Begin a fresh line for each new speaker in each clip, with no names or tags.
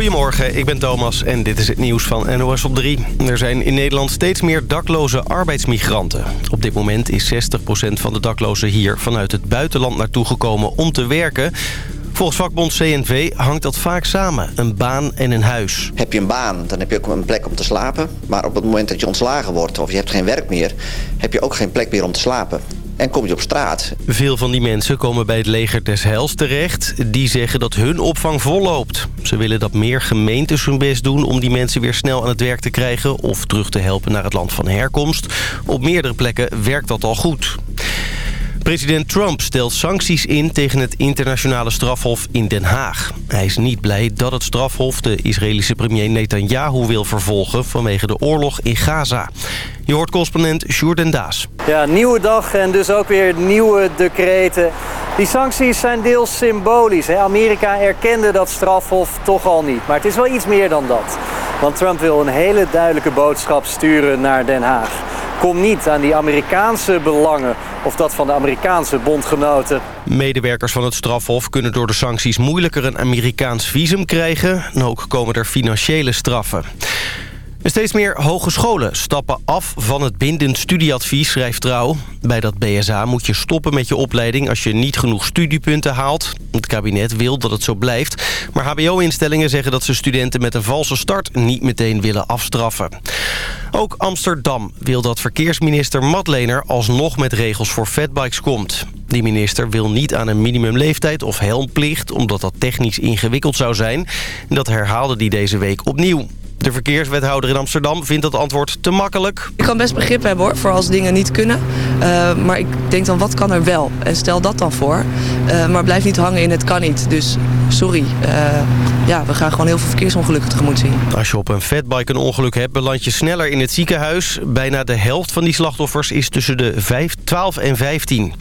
Goedemorgen, ik ben Thomas en dit is het nieuws van NOS op 3. Er zijn in Nederland steeds meer dakloze arbeidsmigranten. Op dit moment is 60% van de daklozen hier vanuit het buitenland naartoe gekomen om te werken... Volgens vakbond CNV hangt dat vaak samen, een baan en een huis.
Heb je een baan, dan heb je ook een plek om te slapen. Maar op het moment dat je ontslagen wordt of je hebt geen werk meer... heb je ook geen plek meer om te slapen en kom je op straat.
Veel van die mensen komen bij het leger des Heils terecht. Die zeggen dat hun opvang volloopt. Ze willen dat meer gemeentes hun best doen om die mensen weer snel aan het werk te krijgen... of terug te helpen naar het land van herkomst. Op meerdere plekken werkt dat al goed. President Trump stelt sancties in tegen het internationale strafhof in Den Haag. Hij is niet blij dat het strafhof de Israëlische premier Netanyahu wil vervolgen... vanwege de oorlog in Gaza. Je hoort correspondent Sjoerd Daas.
Ja, nieuwe dag en dus ook weer nieuwe decreten. Die sancties zijn deels symbolisch. Hè? Amerika erkende dat strafhof toch al niet. Maar het is wel iets meer dan dat. Want Trump wil een hele duidelijke boodschap sturen naar Den Haag. Kom niet aan die Amerikaanse belangen of dat van de Amerikaanse bondgenoten.
Medewerkers van het strafhof kunnen door de sancties moeilijker een Amerikaans visum krijgen. En ook komen er financiële straffen. Steeds meer hogescholen stappen af van het bindend studieadvies, schrijft Trouw. Bij dat BSA moet je stoppen met je opleiding als je niet genoeg studiepunten haalt. Het kabinet wil dat het zo blijft. Maar hbo-instellingen zeggen dat ze studenten met een valse start niet meteen willen afstraffen. Ook Amsterdam wil dat verkeersminister Matlener alsnog met regels voor fatbikes komt. Die minister wil niet aan een minimumleeftijd of helmplicht... omdat dat technisch ingewikkeld zou zijn. Dat herhaalde hij deze week opnieuw. De verkeerswethouder in Amsterdam vindt dat antwoord te makkelijk.
Ik kan best begrip hebben hoor, voor als dingen niet kunnen. Uh, maar ik denk dan, wat kan er wel? En stel dat dan voor. Uh, maar blijf niet hangen in het kan niet. Dus sorry. Uh, ja, we gaan gewoon heel veel verkeersongelukken tegemoet zien.
Als je op een fatbike een ongeluk hebt, beland je sneller in het ziekenhuis. Bijna de helft van die slachtoffers is tussen de 5, 12 en 15.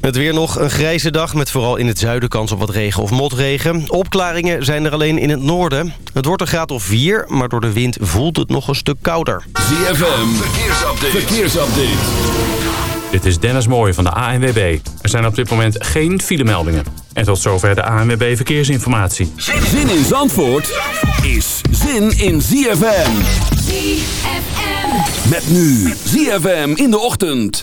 Het weer nog een grijze dag met vooral in het zuiden kans op wat regen of motregen. Opklaringen zijn er alleen in het noorden. Het wordt een graad of 4, maar door de wind voelt het nog een stuk kouder.
ZFM, verkeersupdate. verkeersupdate.
Dit is Dennis Mooij van de ANWB. Er zijn op dit moment geen filemeldingen. En tot zover de ANWB Verkeersinformatie.
Zin in Zandvoort is zin in ZFM.
ZFM.
Met nu ZFM in de ochtend.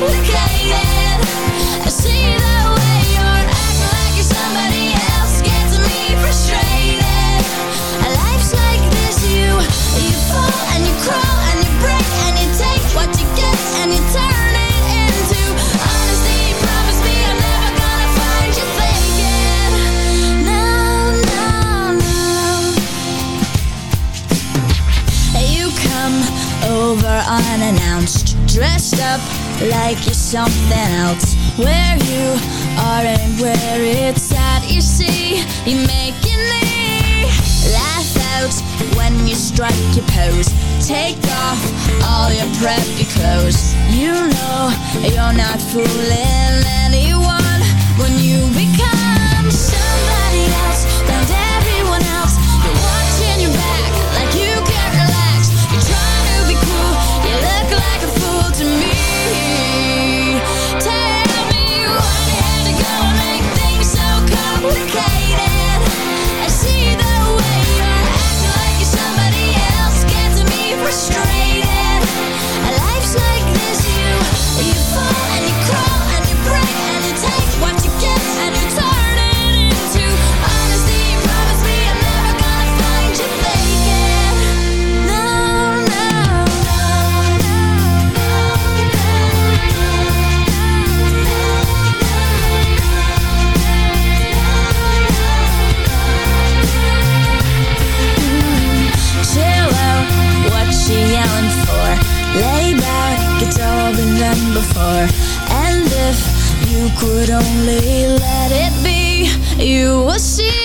Look at like you're something else. Where you are and where it's at You see, you're making me Laugh out when you strike your pose. Take off all your preppy clothes. You know you're not fooling anyone When you become somebody else Round everyone else. You're watching your back like you can't relax. You're trying to be cool. You look like a And if you could only let it be You would see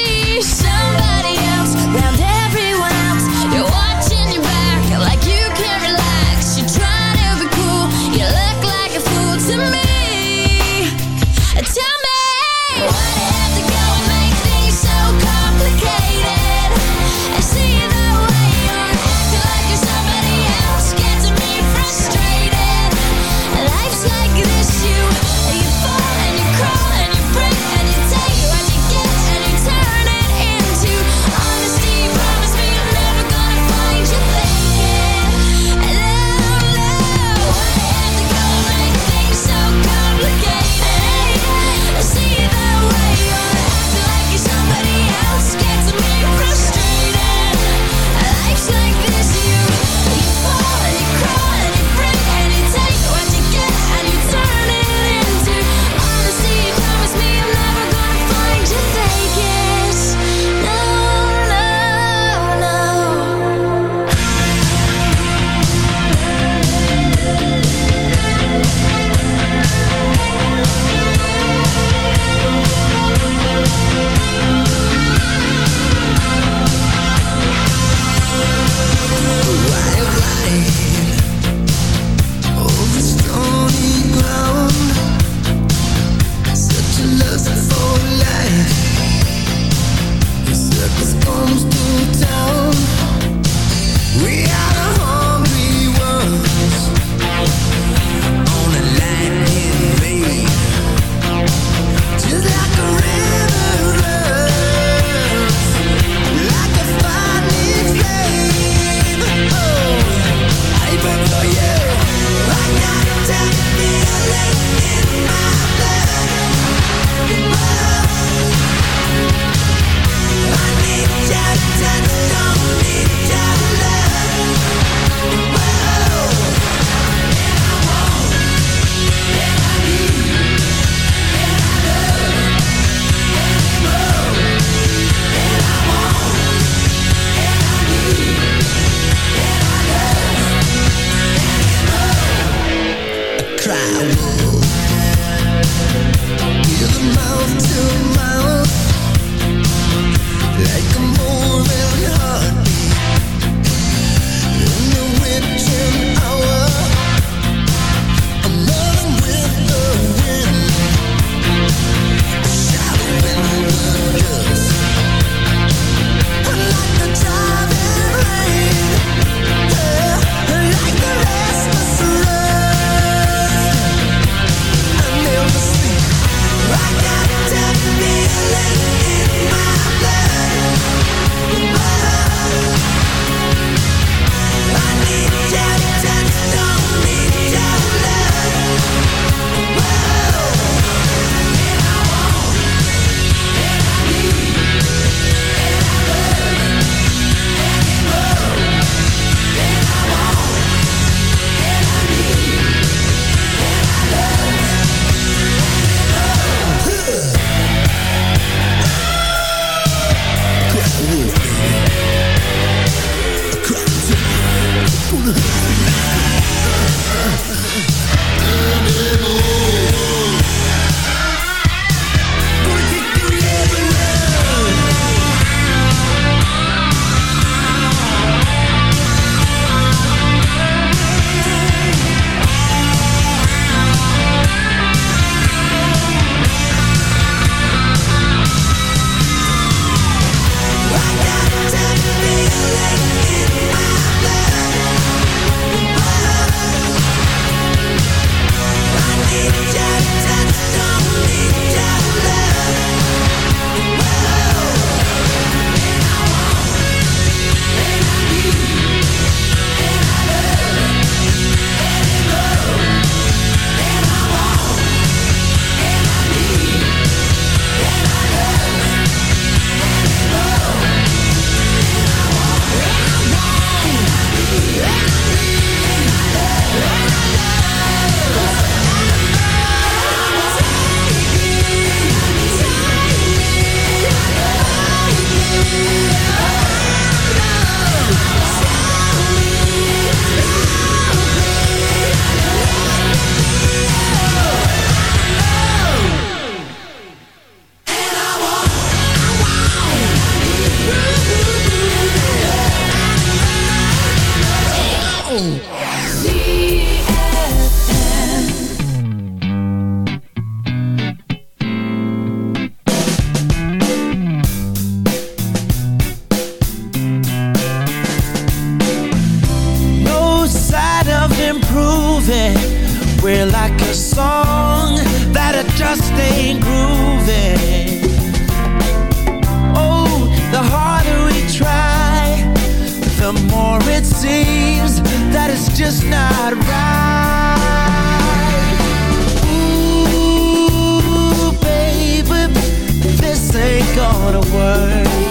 what
a
word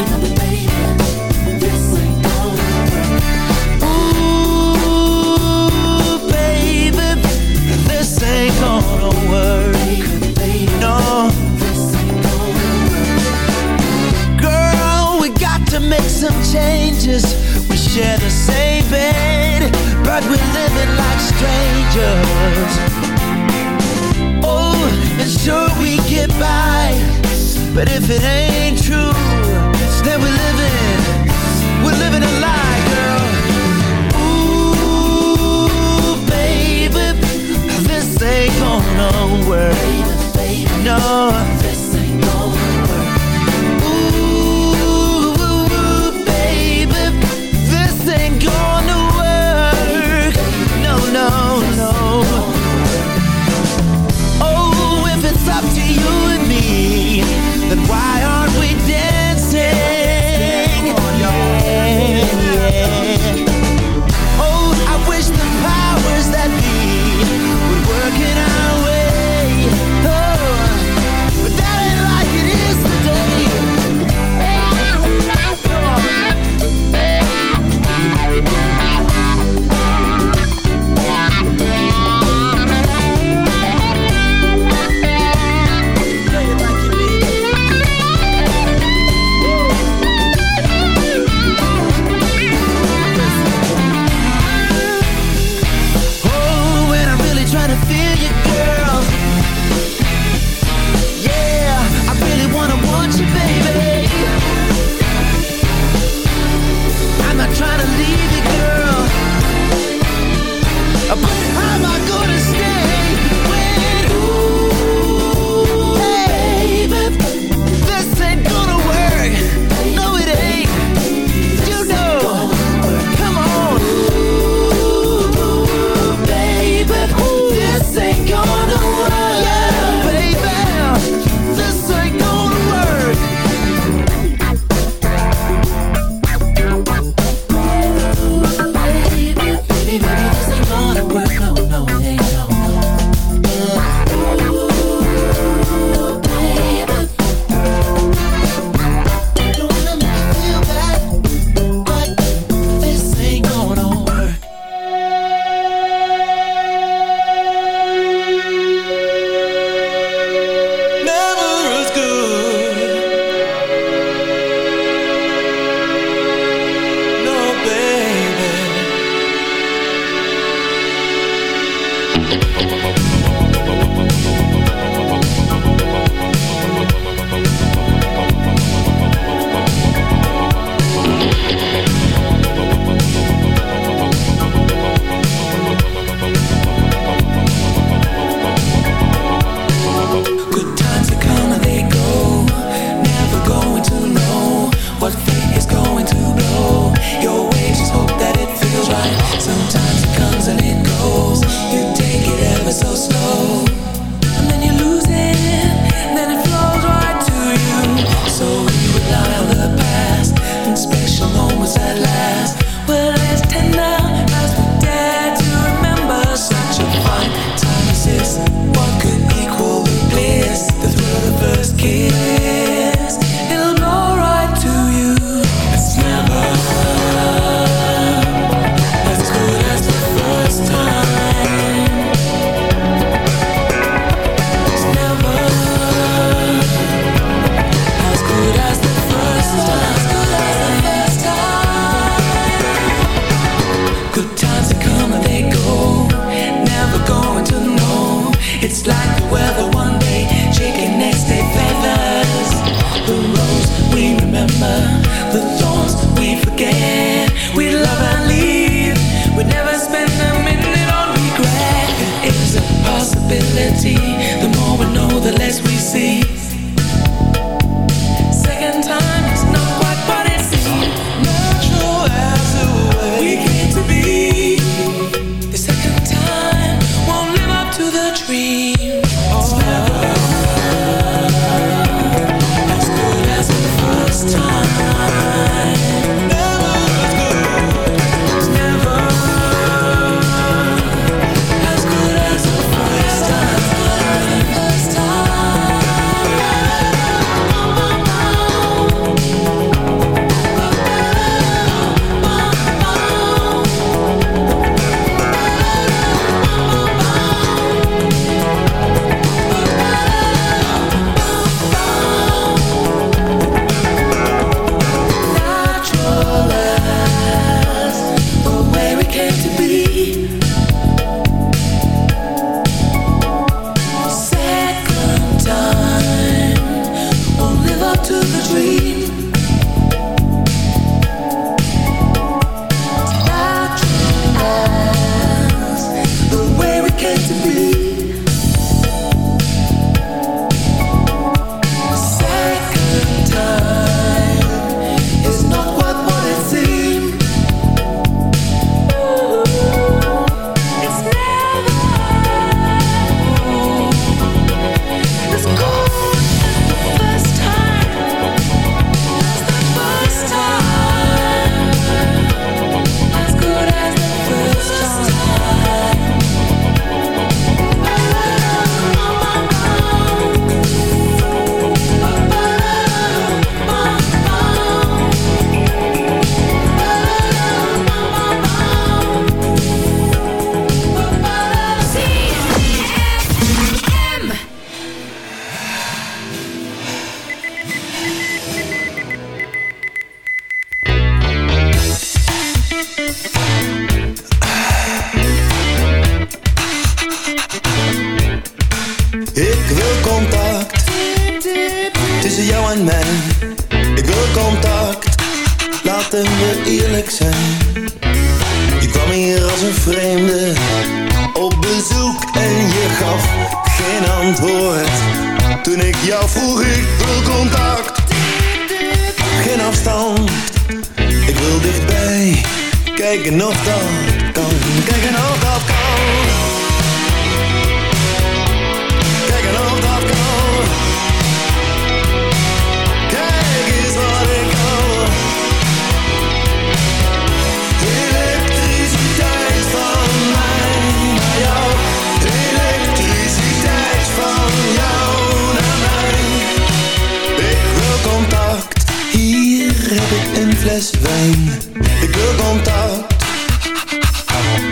Ik wil contact.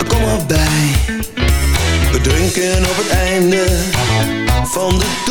Kom erbij. We drinken op het einde Van de toekomst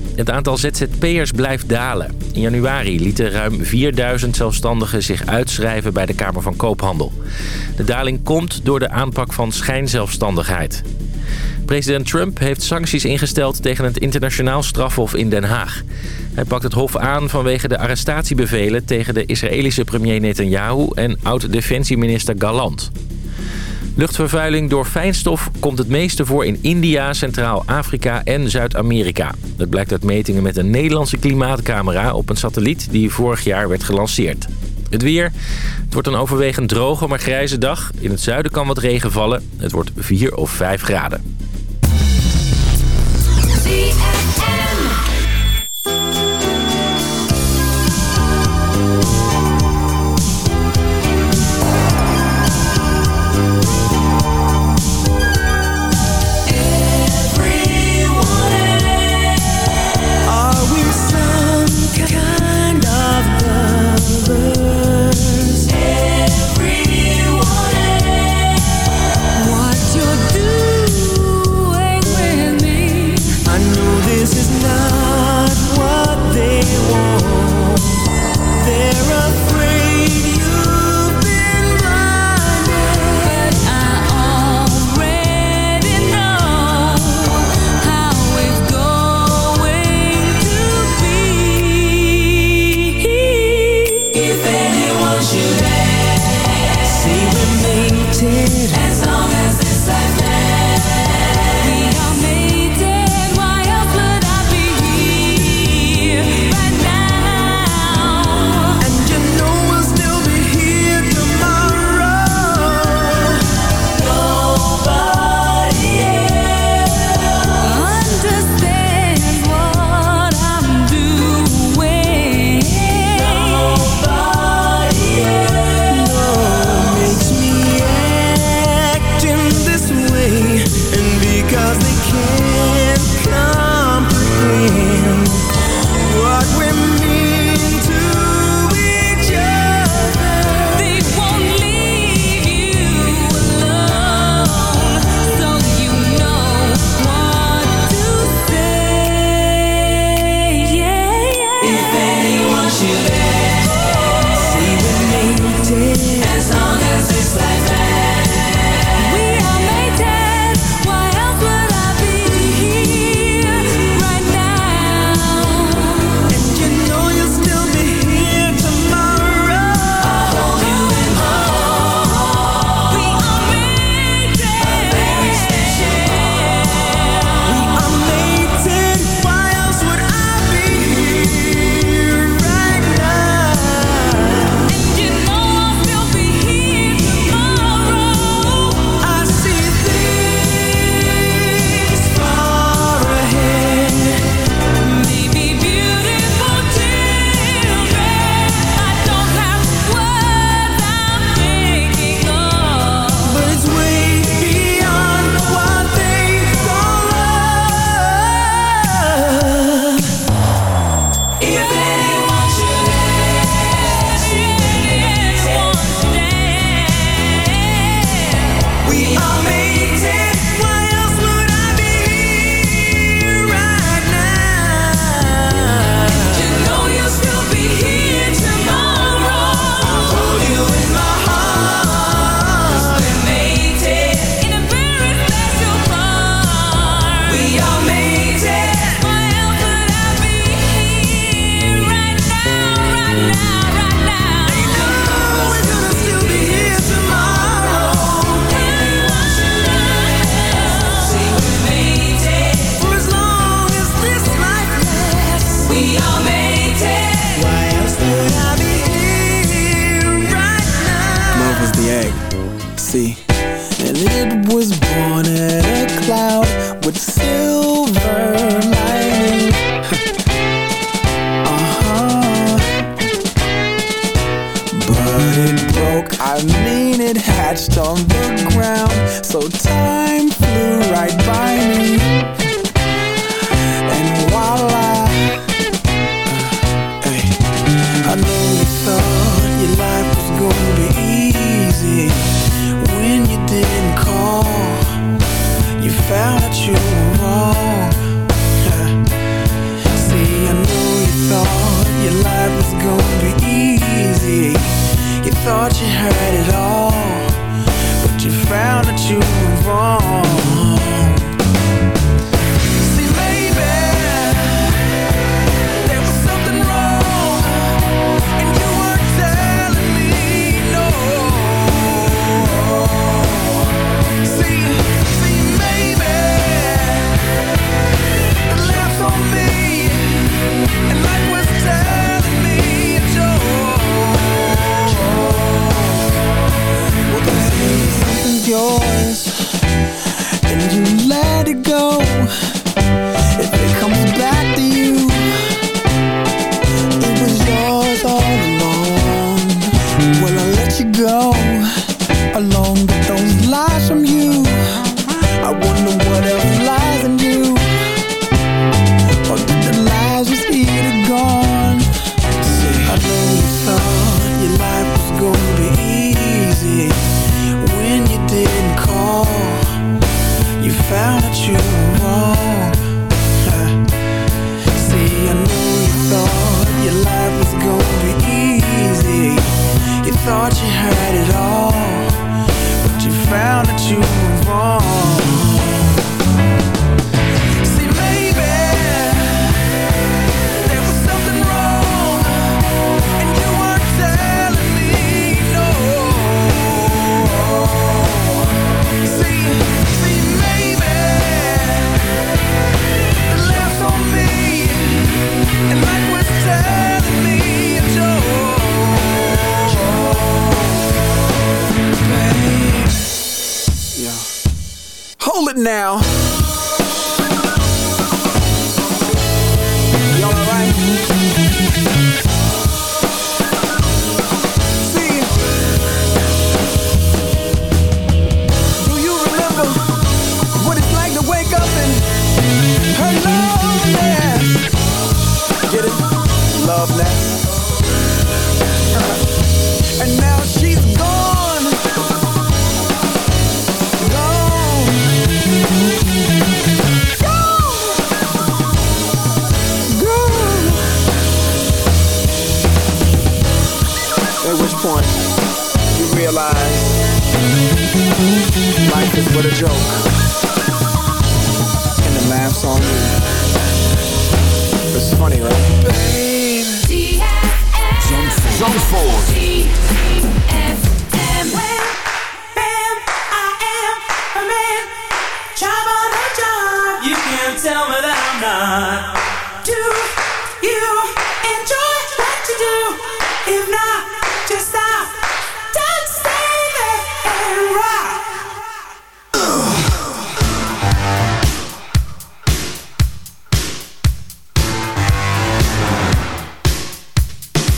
Het aantal ZZP'ers blijft dalen. In januari lieten ruim 4000 zelfstandigen zich uitschrijven bij de Kamer van Koophandel. De daling komt door de aanpak van schijnzelfstandigheid. President Trump heeft sancties ingesteld tegen het internationaal strafhof in Den Haag. Hij pakt het hof aan vanwege de arrestatiebevelen tegen de Israëlische premier Netanyahu en oud-defensieminister Gallant. Luchtvervuiling door fijnstof komt het meeste voor in India, Centraal-Afrika en Zuid-Amerika. Dat blijkt uit metingen met een Nederlandse klimaatcamera op een satelliet die vorig jaar werd gelanceerd. Het weer. Het wordt een overwegend droge maar grijze dag. In het zuiden kan wat regen vallen. Het wordt 4 of 5 graden.
I
mean it hatched on the ground So time flew right by me. thought you heard it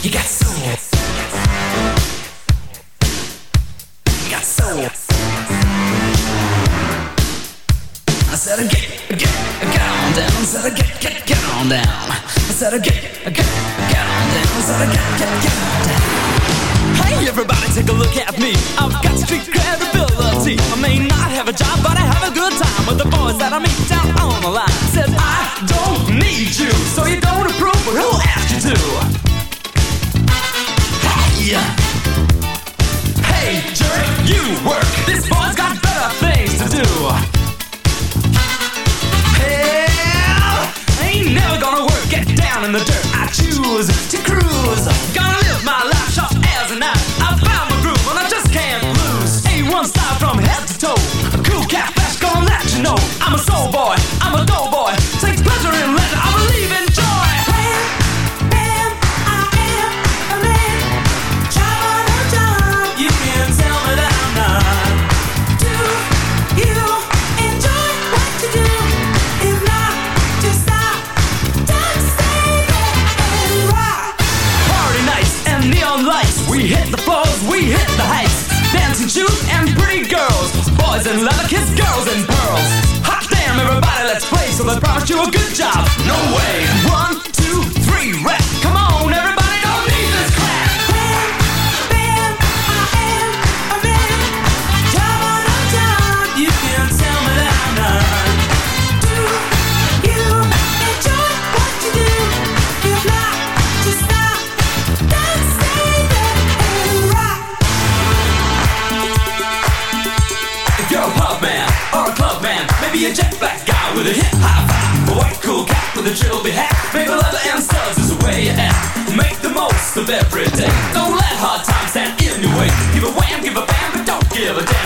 You
got soul. You got soul. I said, get, get, get on down. I said, get, get, get on down. I said, get, get, get on down. I said, get, get, get on down.
Hey, everybody, take a look at me. I've got street credibility. I may not have a job, but I have a good time with the boys that I meet down on the line. Said, I don't need you, so you don't approve or who choose to cruise. Gonna live my life sharp as a knife. I found my groove and I just can't lose. A1 style from head to toe. A cool cat flash, gonna let you know I'm a soul In leather, kiss girls in pearls. Hot damn, everybody, let's play. So they promised you a good job. No way. One, two, three, rap. Maybe a jet black guy with a hip hop vibe, a white cool cat with a trilby hat, maybe leather and studs is the way you act. Make the most of every day. Don't let hard times stand in your way. Give a wham, give a bam, but don't give a damn,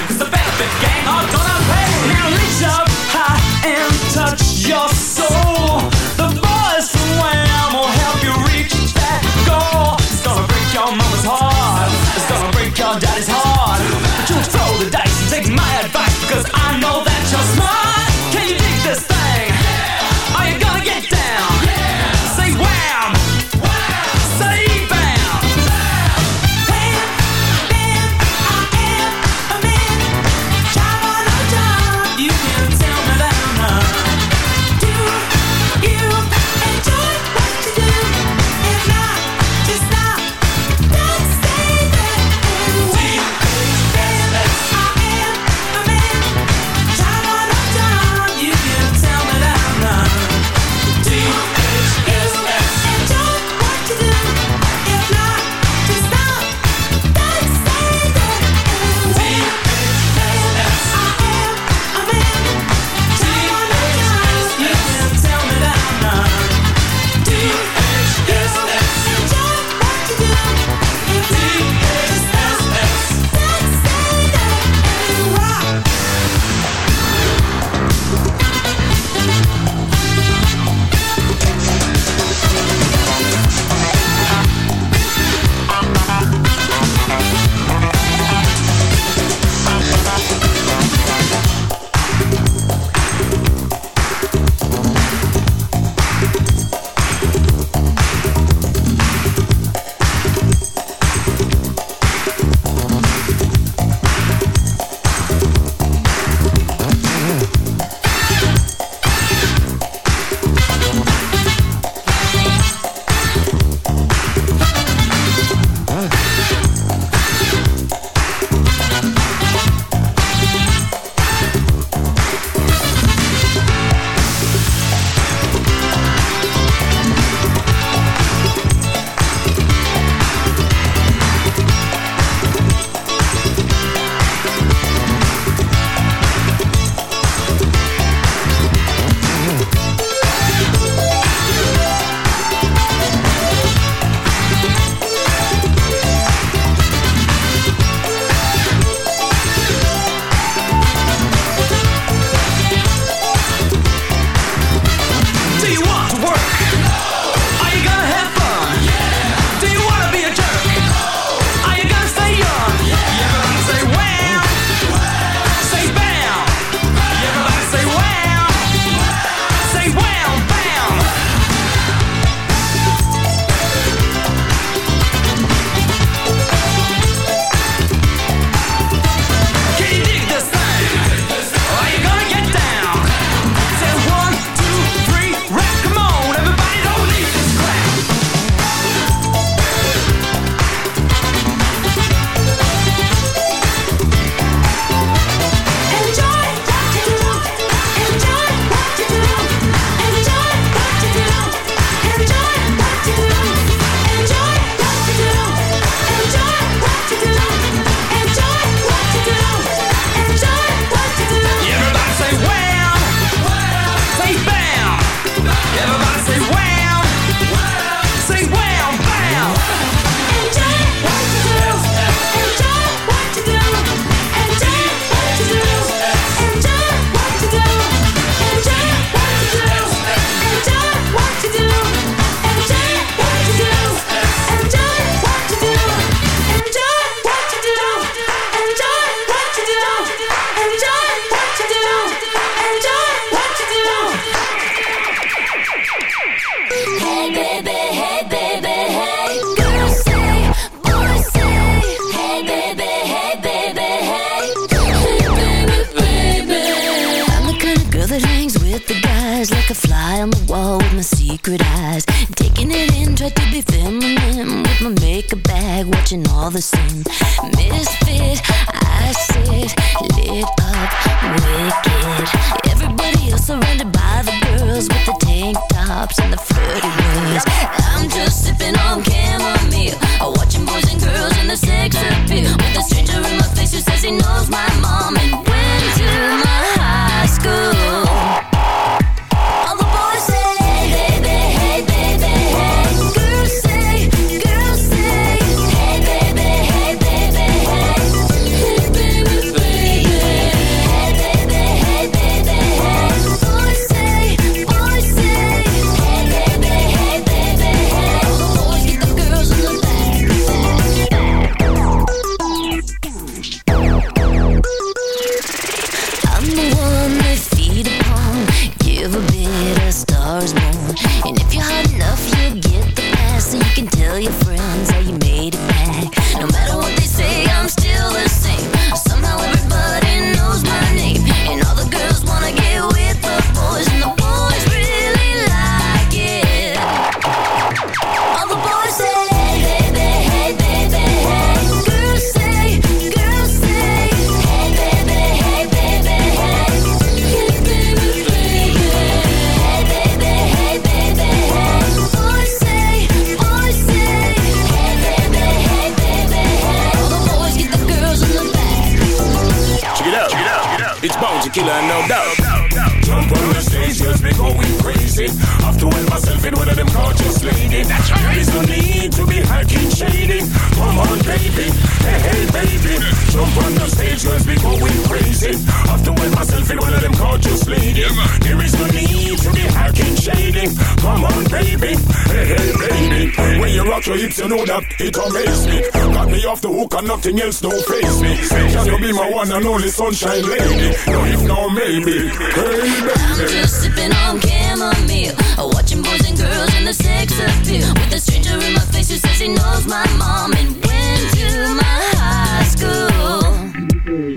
you know that,
it
amazes me. Got me off the hook and nothing else don't face me. Can you be my one and only sunshine lady? No, if no, maybe. Hey,
I'm just sipping on chamomile, watching boys and girls in the sex appeal. With a stranger in my face who says he knows my mom and went to my high school.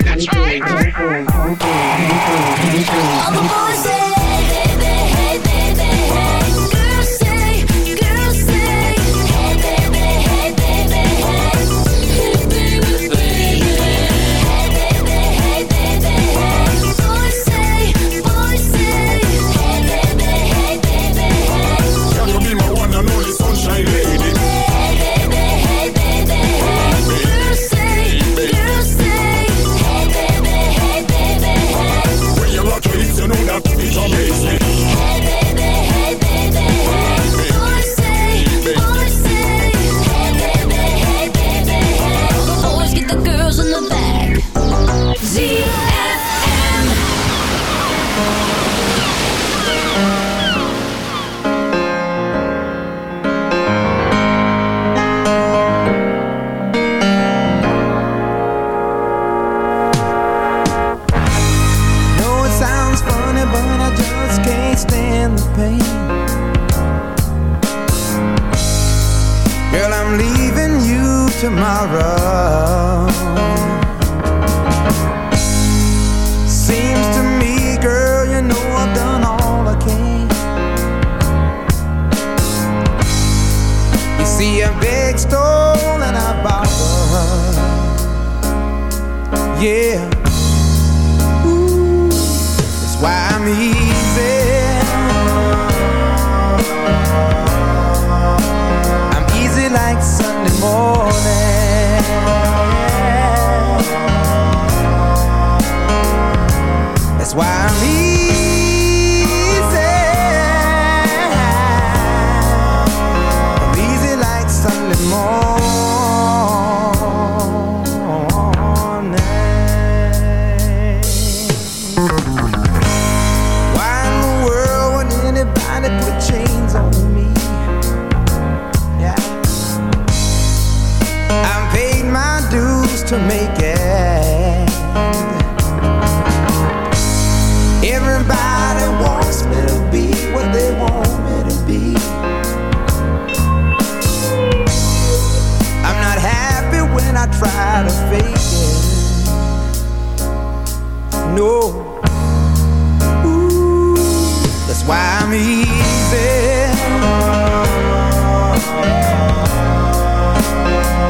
That's right.
I try to fake it. No. Ooh, that's why
I'm easy.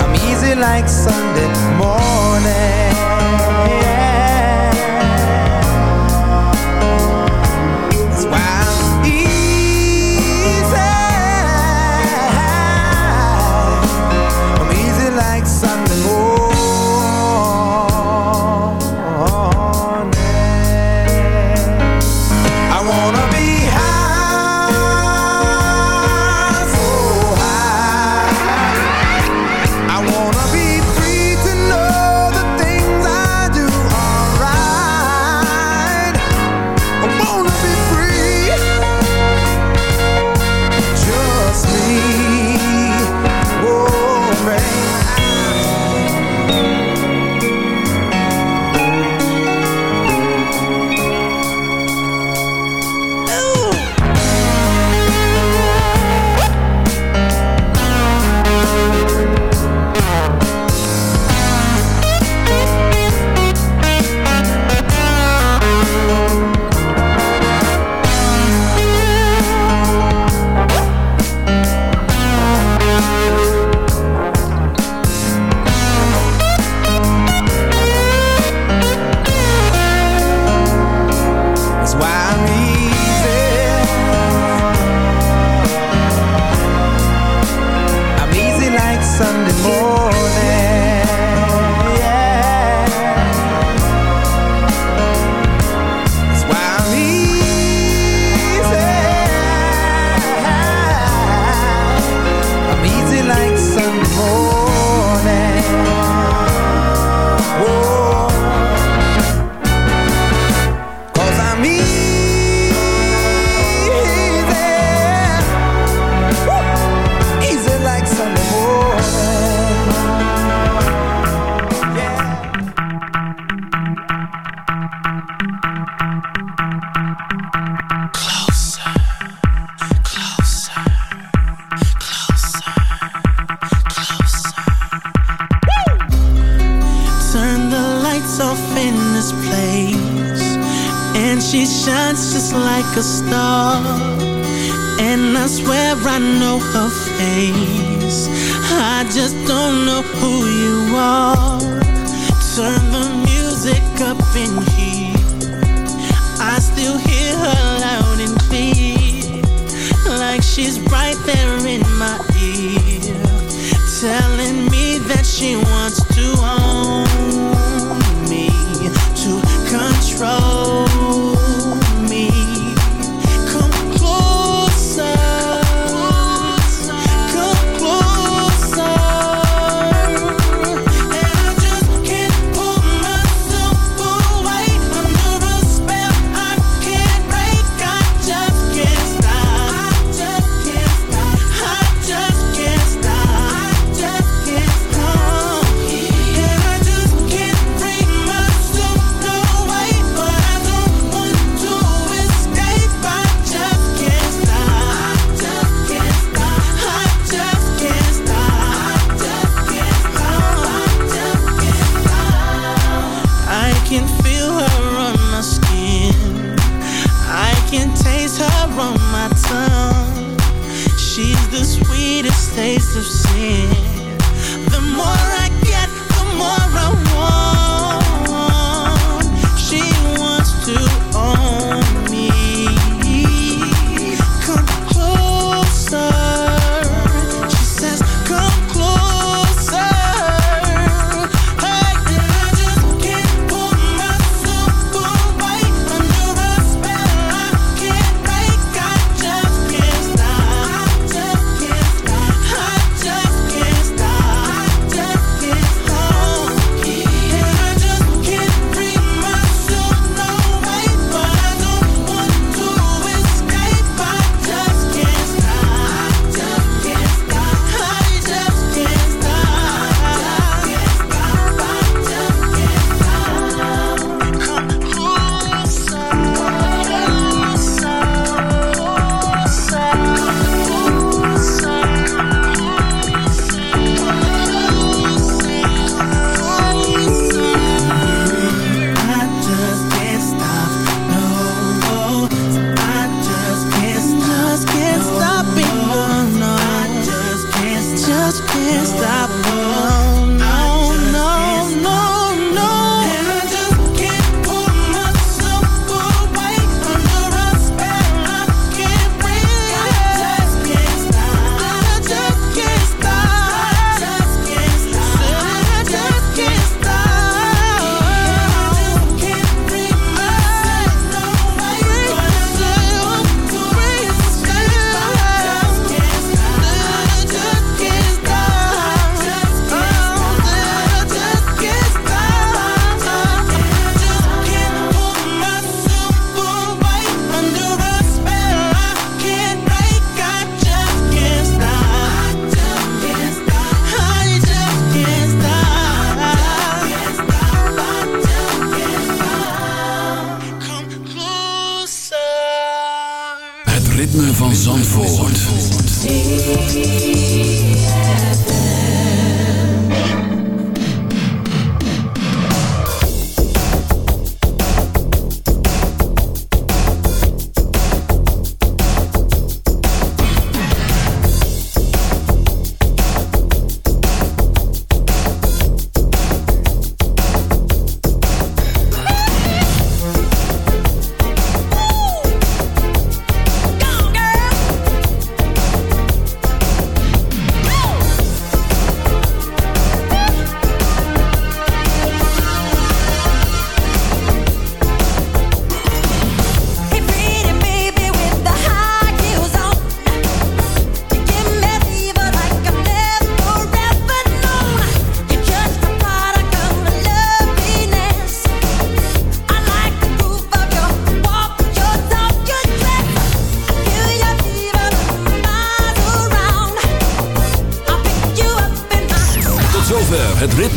I'm easy like Sunday morning. Taste of sin